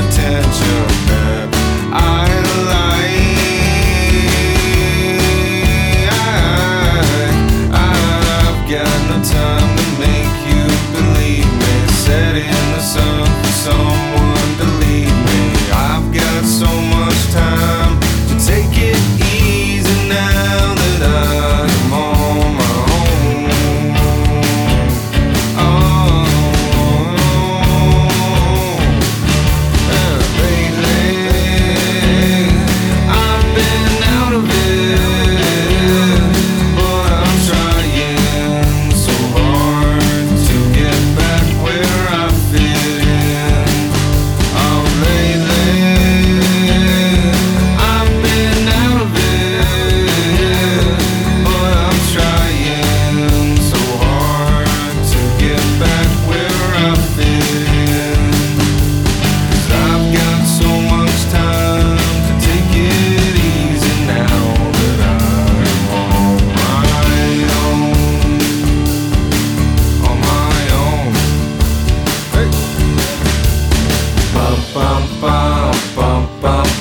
attention. bop.